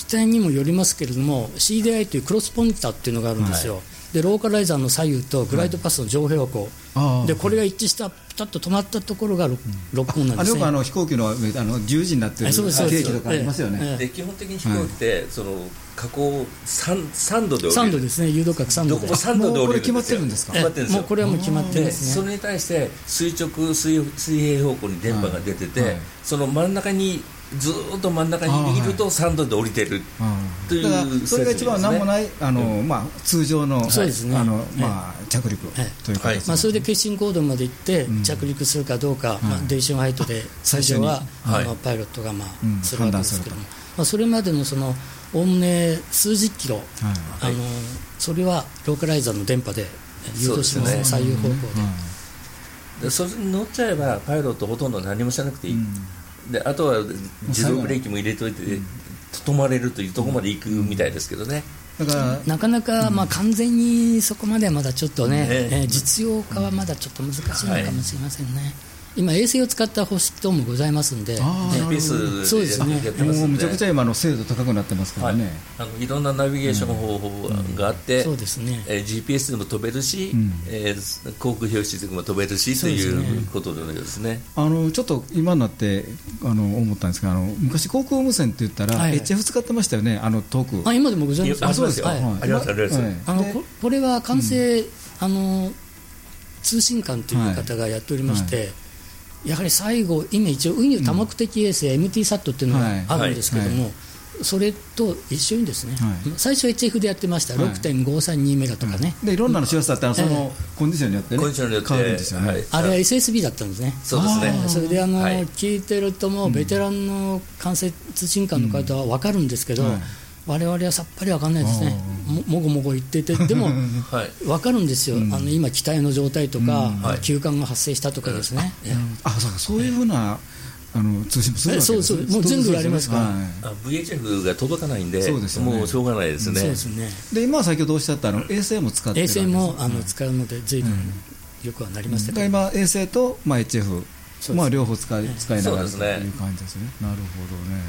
機体にもよりますけれども CDI というクロスポインターっていうのがあるんですよ、はい、でローカライザーの左右とグライドパスの上平方向、でこれが一致したピタッと止まったところがロックオンなんです、ね、あの飛行機のあの十字になってるケーキとかありますよね、で基本的に飛行機って、その加工三三度で三度ですね誘導角三度で。3度で降りる決まってるんですか？決まってるんですもうこれはもう決まってますね。それに対して垂直水水平方向に電波が出てて、はいはい、その真ん中にずっと真ん中にい。ると3度で降りてるという、はい、それが一番何もないあの、うん、まあ、通常のそうですね。あの、まあ、着陸というか、まあ、それで決心高度まで行って着陸するかどうか、まあ、デーションハイトで最初は、あのパイロットが、まあするわけですけども、まあ、それまでのそのおおむね数十キロ、あのそれはローカライザーの電波で誘導します、ね、左右方向で。でそれに乗っちゃえばパイロットほとんど何もしなくていい、であとは自動ブレーキも入れといて、止まれるというところまで行くみたいですけどね。だからなかなか、まあ、完全にそこまではまだちょっとね、ね。えー、実用化はまだちょっと難しいのかもしれませんね。今、衛星を使った星等もございますんで、GPS そうですね、もうむちゃくちゃ今の精度高くなってますからね、はい、あのいろんなナビゲーション方法があって、そうですね、えー、GPS でも飛べるし、うん、えー、航空標識でも飛べるしということのようですね。あのちょっと今になってあの思ったんですがあの昔、航空無線って言ったら、はい、HF 使ってましたよね、あの遠く。あ今でもございますあそうですよ、はい、ありますあります、あのこれは完成、うん、あの通信館という方がやっておりまして、やはり最後、今一応、運輸多目的衛星、うん、MT サットっていうのがあるんですけども、それと一緒にですね、はい、最初 HF でやってました、はい、6.532メガとかね、でいろんなの知らせたってそのコンディションによってね、変わるんですよね、あれは SSB だったんですね、そうですね。それであの、聞いてるとも、ベテランの管制通信官の方は分かるんですけど、我々はさっぱり分かんないですね、もごもご言ってて、[LAUGHS] でも、分かるんですよ、あの今、機体の状態とか、休館が発生したとかですね。あそうそういうふうなあの通信もするそうそう。もう全部やりますから、はい、VHF が届かないんでそうですよ、ね、もうしょうがないですね。そうですね。で今先ほどおっしゃったあの衛星も使って衛星もあの使うので随分よくはなりましたけど、今衛星と、まあ、HF まあ、両方使い使いながらという感じですね。なるほどね。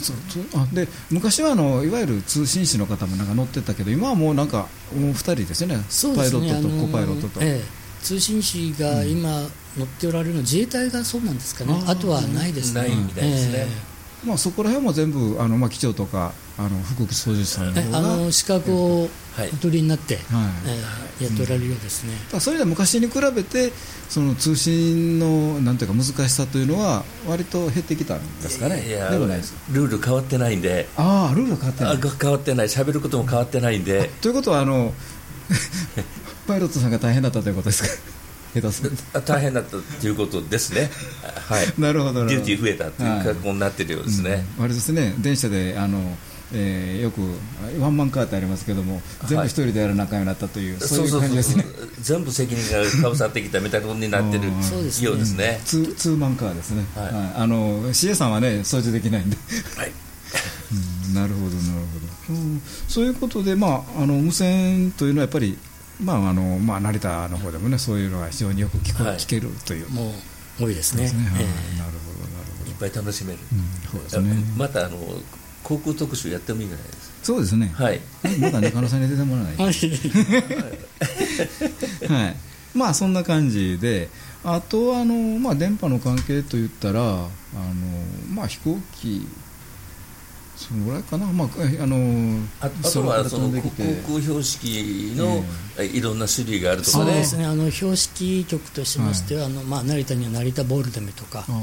そうあで昔はあのいわゆる通信士の方もなんか乗ってたけど今はもうなんかもう2人ですよね、ね。パイロットとコパイロットと。ええ。通信士が今乗っておられるのは自衛隊がそうなんですかね、あとはないですね。ないみたいですね。まあ、そこら辺も全部あの、まあ、機長とかあの副操縦士さんのあの資格をお取りになって、はい。えー、やっておられるようですね、うん、そういうのは昔に比べてその通信のなんていうか難しさというのは割と減ってきたんですかね。いやでもないです。ルール変わってないんで。ああルール変わってない。変わってない。喋ることも変わってないんで。ということはあの [LAUGHS] パイロットさんが大変だったということですか？下手す大変だったということですね、はい、なるほどデューティー増えたという格好になっているようですね、はいうん、あれですね電車であのえー、よくワンマンカーってありますけども、全部一人でやる仲間になったという、はい、そういう感じですね。全部責任がかぶさってきたみたいになってる [LAUGHS] ようですね。ツーツーマンカーですね、はい。はい、あの CA さんはね、操縦できないんで、はい。うん、なるほど、なるほど、うん、そういうことで、まあ、あの無線というのはやっぱりまああのまあ、成田の方でもねそういうのが非常によく聞こ、はい、聞けるという。もう多いですね、なるほどなるほど。いっぱい楽しめる、うん、そうですね、またあの航空特集やってもいいんじゃないですか。そうですねはい。まだ中野さんに出てもらわないはい。まあそんな感じであとあの、まあ、電波の関係といったらあの、まあ、飛行機そのぐらいかな、まあ、あのああとはその航空標識の、いろんな種類があるとかね、そうですね。あの標識局としましては、はい、あのまあ、成田には成田ボルデメとか、あの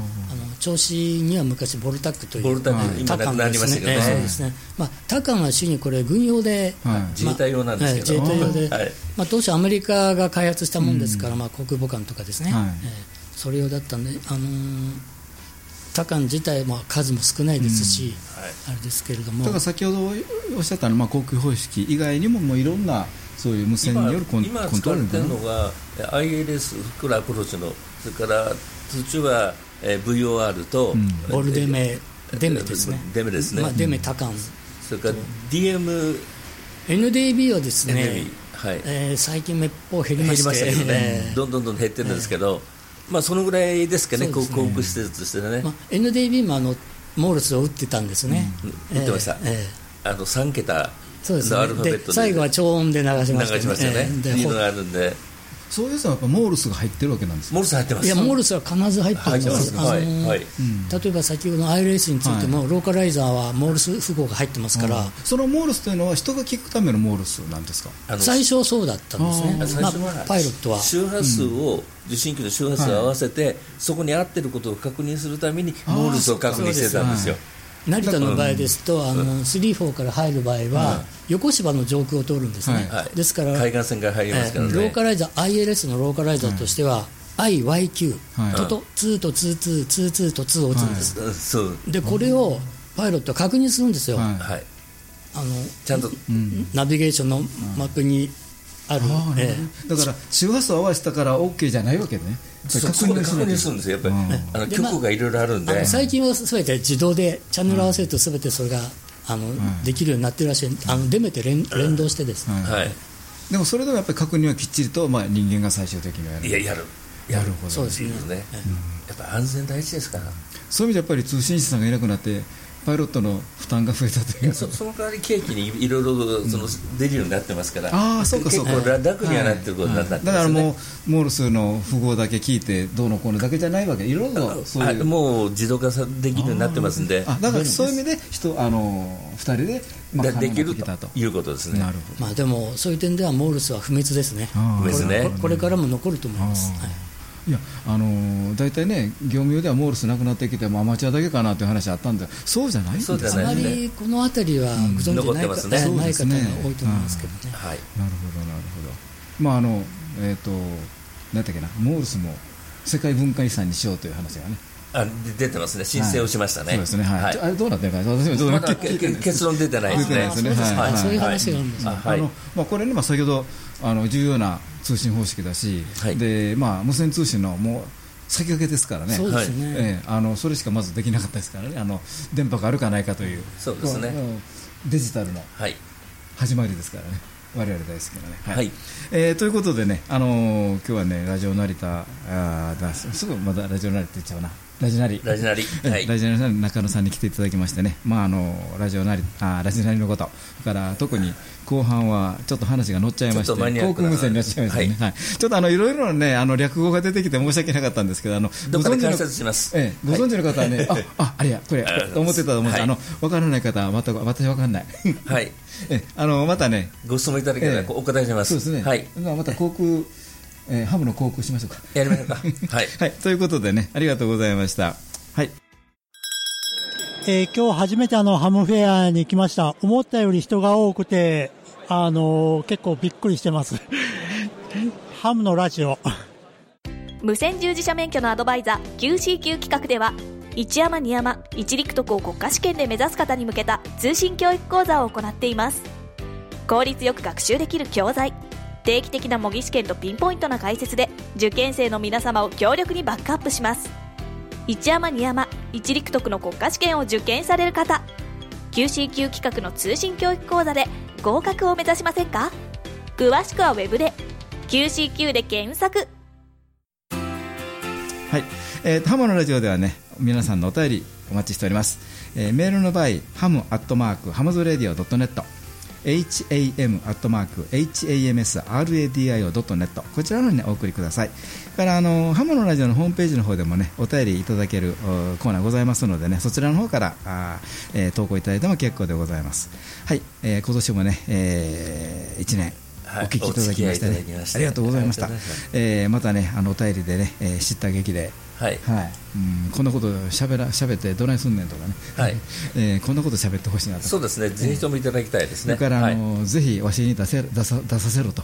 銚子には昔ボルタックという、ボルタック、今なくなりましたけどね、そうですね。まあ、タカンは主にこれ、軍用で、はい。自衛隊用なんですけど、自衛隊用で、はい。まあ、当初、アメリカが開発したもんですから、うん、まあ、国防官とかですね、はい。えー、それ用だったんで、あのー多館自体も数も少ないですし、うん。はい、あれですけれども。だから先ほどおっしゃったのは、まあ、航空方式以外にももういろんなそういう無線によるコン今コントロール今使ってるのが ILS フクラアプローチのそれから途中は、えー、VOR と、うん、ボルデメデメですね。デメですね、まあ、デメタカンそれから DM NDB はですね、はい。えー、最近めっぽう減りまして。減りましたけどね、どんどんどん減ってるんですけど、えーまあ、そのぐらいですかね、航空施設としてね。まあ、NDB もあのモールスを打ってたんですね。うん、打ってました。えー、あの3桁のアルファベットで最後は超音で流しましたね。流しましたね。っていうのがあるんで。そういうのはやっぱモールスが入ってるわけなんですモールス入ってます。いやモールスは必ず入ってるんです、はいはい、例えば先ほどの ILS についても、はい、ローカライザーはモールス符号が入ってますから、そのモールスというのは人が聞くためのモールスなんですか？最初そうだったんですね、まあ、パイロットは。周波数を、受信機の周波数を合わせて、そこに合ってることを確認するためにモールスを確認してたんですよ成田の場合ですと、あの3、4から入る場合は、横芝の上空を通るんですね、ですから海岸線から入りますからね、ローカライザー、ILS のローカライザーとしては、IYQ とと2と22、22と2を打つん。です、でこれをパイロットは確認するんですよ、あのちゃんと。ナビゲーションのマップにある、ええ、だから周波数を合わせたから OK じゃないわけね。確認するんですよ。やっぱり、あの曲がいろいろあるんで、まあ、最近はすべて自動でチャンネル合わせるとすべてそれがあの、できるようになってるらしい。あのデメて連連動してですね、はい。でもそれでもやっぱり確認はきっちりと、まあ、人間が最終的にやる。いややる。やるほど。そうですね、やっぱ安全第一ですから。そういう意味でやっぱり通信士さんがいなくなってパイロットの負担が増えたという。そその代わり景気にいろいろその出るようになってますから、ああそうかそうか。結構楽にはなってることになってます、ね。はい。はい、だからもうモールスの符号だけ聞いてどうのこうのだけじゃないわけ。いろいろそういう。もう自動化できるようになってますんで。あだからそういう意味で人あの2人で、まあ、できるということですね。なるほど、まあ、でもそういう点ではモールスは不滅ですね。不滅ね。これからも残ると思います、はいいやあのー、大体ね、業務用ではモールスなくなってきてもアマチュアだけかなという話あったんで、そうじゃないんですね、あまりこの辺りはご存知ない,、うん、ない方が多いと思いますけどね。はい、なるほど、なるほど。まああのえっ、ー、と、なんだっけな、モールスも世界文化遺産にしようという話がね。あ出てますね、申請をしましたね、はい、そうですね、はい、あれどうなってるか、私もちょっと結論出てないですね、そうい。う話があるんですね、あのまあ、これね、まあ、先ほどあの重要な通信方式だし、でまあ、無線通信のもう先駆けですからね、そうですね、えー、あのそれしかまずできなかったですからね、あの電波があるかないかという、そうですね。デジタルの始まりですからね。我々大好きなね、はい、はい、えー、ということでね、あのー、今日はねラジオ成田あだすぐまだラジオ成田って言っちゃうなラジナリ。ラジナリ、はい、ラジナリ中野さんに来ていただきましてね、まあ、あのラジオなりあラジナリのこと。から特に後半はちょっと話が乗っちゃいまして航空無線になっちゃいましたね、はい、はい、ちょっとあのいろいろねあの略語が出てきて申し訳なかったんですけどあのご存知のします、ええ、ご存知の方はね、[LAUGHS] はい、あああれやこれ思ってたと思うんです、はい、あの分からない方は全く私分かんない。はい。[LAUGHS] えあのまたね。ご質問いただけたらお答えします、そうですね、はい、また航空えー、ハムの航空しましょうか。やりましょうか。[LAUGHS] はい。はい。ということでね、ありがとうございました。はい。えー、今日初めてあのハムフェアに来ました。思ったより人が多くて、あのー、結構びっくりしてます。[LAUGHS] ハムのラジオ。無線従事者免許のアドバイザー QCQ 企画では、一山二山一陸徳を国家試験で目指す方に向けた通信教育講座を行っています効率よく学習できる教材定期的な模擬試験とピンポイントな解説で受験生の皆様を強力にバックアップします。一山二山一陸徳の国家試験を受験される方。QCQ 企画の通信教育講座で合格を目指しませんか？詳しくはウェブで QCQ で検索。はい、えー、ハムのラジオではね皆さんのお便りお待ちしております、えー、メールの場合ハムアットマークハムズレディオ .net ham.hamsradio.net こちらの方に、ね、お送りください。からあのハムのラジオのホームページの方でもねお便りいただけるコーナーございますのでねそちらの方からあ、えー、投稿いただいても結構でございます。はい、えー、今年もね、えー、1年お聞きいただきましてね、ありがとうございました。えー、またね、あのお便りでね、えー、叱咤激で、はい、はい、うん、こんなことしゃべら喋ってどないすんねんとかね、はい、[LAUGHS] えー、こんなこと喋ってほしいなと。そうですね。ぜひともいただきたいですね。だからあの、はい、ぜひわしに出せ出さ出させろと。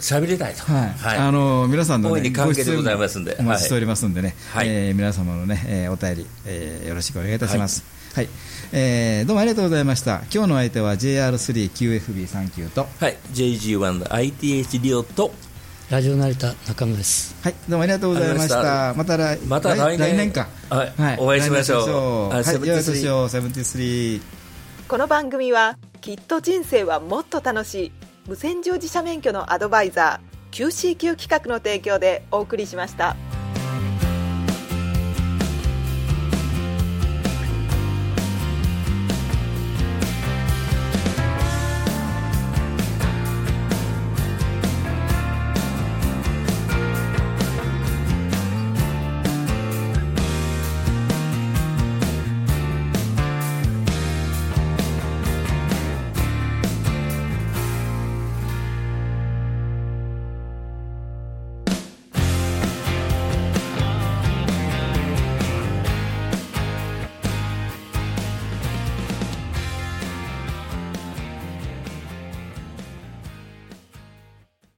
喋りたいと、はい、はい、あの皆さんの、ね、に関係でございますんで。お待ちしておりますんでね、はい、えー、皆様のね、えー、お便り、えー、よろしくお願いいたします、はい、はい、えー、どうもありがとうございました。今日の相手は JR3QFB39 と。はい。JG1 の ITH リオとラジオ成田中野です。はい、どうもありがとうございました。また来また来年来年か。はい、はい、お会いしましょう。はい、良い年をセブンティスリー。この番組はきっと人生はもっと楽しい無線乗自社免許のアドバイザー QCQ 企画の提供でお送りしました。